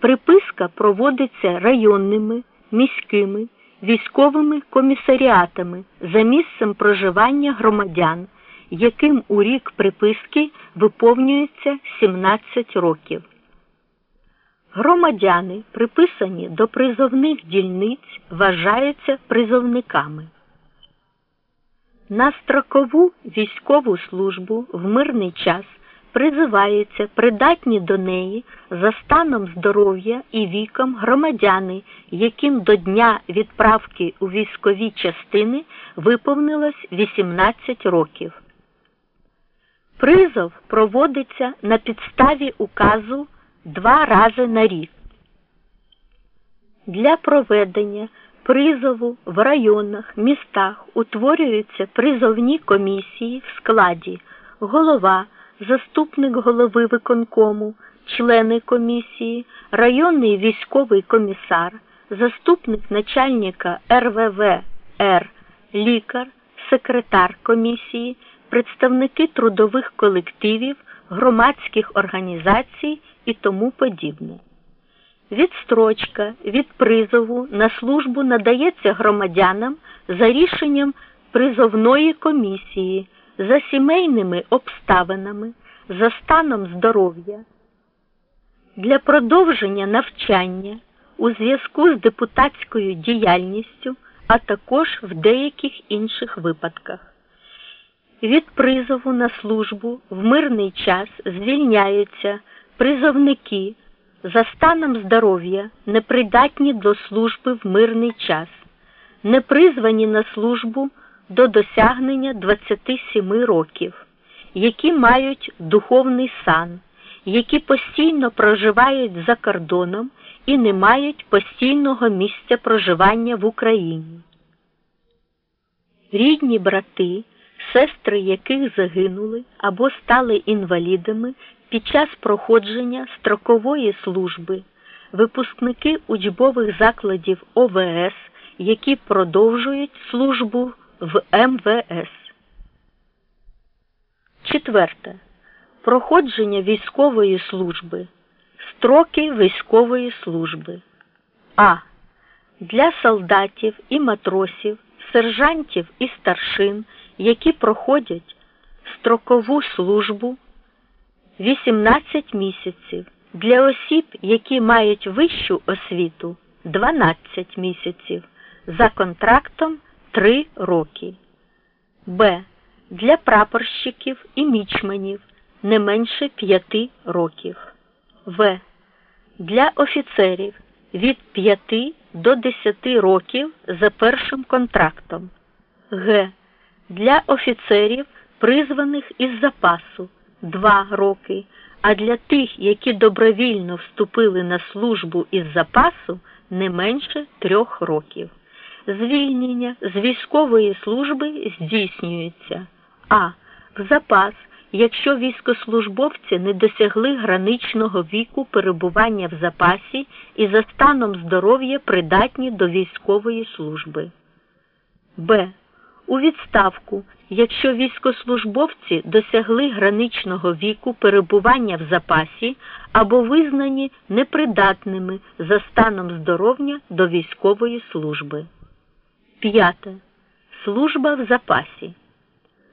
Приписка проводиться районними, міськими, військовими комісаріатами за місцем проживання громадян, яким у рік приписки виповнюється 17 років. Громадяни, приписані до призовних дільниць, вважаються призовниками. На строкову військову службу в мирний час призиваються придатні до неї за станом здоров'я і віком громадяни, яким до дня відправки у військові частини виповнилось 18 років. Призов проводиться на підставі указу два рази на рік. Для проведення призову в районах, містах утворюються призовні комісії в складі голова, заступник голови виконкому, члени комісії, районний військовий комісар, заступник начальника РВВР, лікар, секретар комісії, представники трудових колективів, громадських організацій і тому подібне. Відстрочка від призову на службу надається громадянам за рішенням призовної комісії, за сімейними обставинами, за станом здоров'я. Для продовження навчання у зв'язку з депутатською діяльністю, а також в деяких інших випадках. Від призову на службу в мирний час звільняються призовники за станом здоров'я непридатні до служби в мирний час, не призвані на службу до досягнення 27 років, які мають духовний сан, які постійно проживають за кордоном і не мають постійного місця проживання в Україні. Рідні брати, сестри яких загинули або стали інвалідами під час проходження строкової служби, випускники учбових закладів ОВС, які продовжують службу в МВС. Четверте. Проходження військової служби. Строки військової служби. А. Для солдатів і матросів, сержантів і старшин, які проходять строкову службу 18 місяців. Для осіб, які мають вищу освіту 12 місяців. За контрактом 3 роки. Б. Для прапорщиків і мічманів не менше 5 років. В. Для офіцерів від 5 до 10 років за першим контрактом. Г. Для офіцерів, призваних із запасу 2 роки, а для тих, які добровільно вступили на службу із запасу не менше 3 років. Звільнення з військової служби здійснюється а. В запас, якщо військослужбовці не досягли граничного віку перебування в запасі і за станом здоров'я придатні до військової служби. Б. У відставку, якщо військослужбовці досягли граничного віку перебування в запасі або визнані непридатними за станом здоров'я до військової служби. П'яте. Служба в запасі.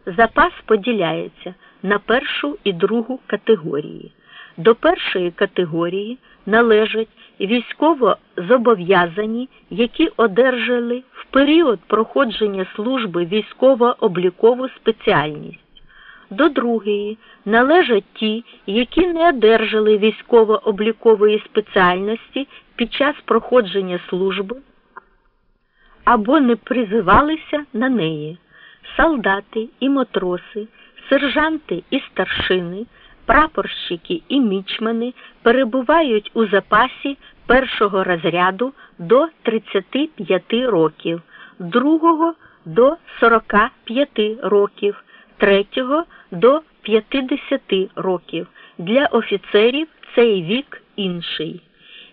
Запас поділяється на першу і другу категорії. До першої категорії належать військово зобов'язані, які одержали в період проходження служби військово-облікову спеціальність. До другої належать ті, які не одержали військово-облікової спеціальності під час проходження служби або не призивалися на неї. Солдати і матроси, сержанти і старшини, прапорщики і мічмани перебувають у запасі першого розряду до 35 років, другого до 45 років, третього до 50 років. Для офіцерів цей вік інший.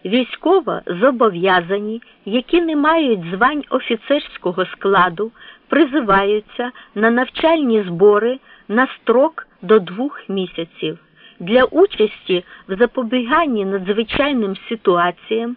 Військово зобов'язані, які не мають звань офіцерського складу, призиваються на навчальні збори на строк до двох місяців. Для участі в запобіганні надзвичайним ситуаціям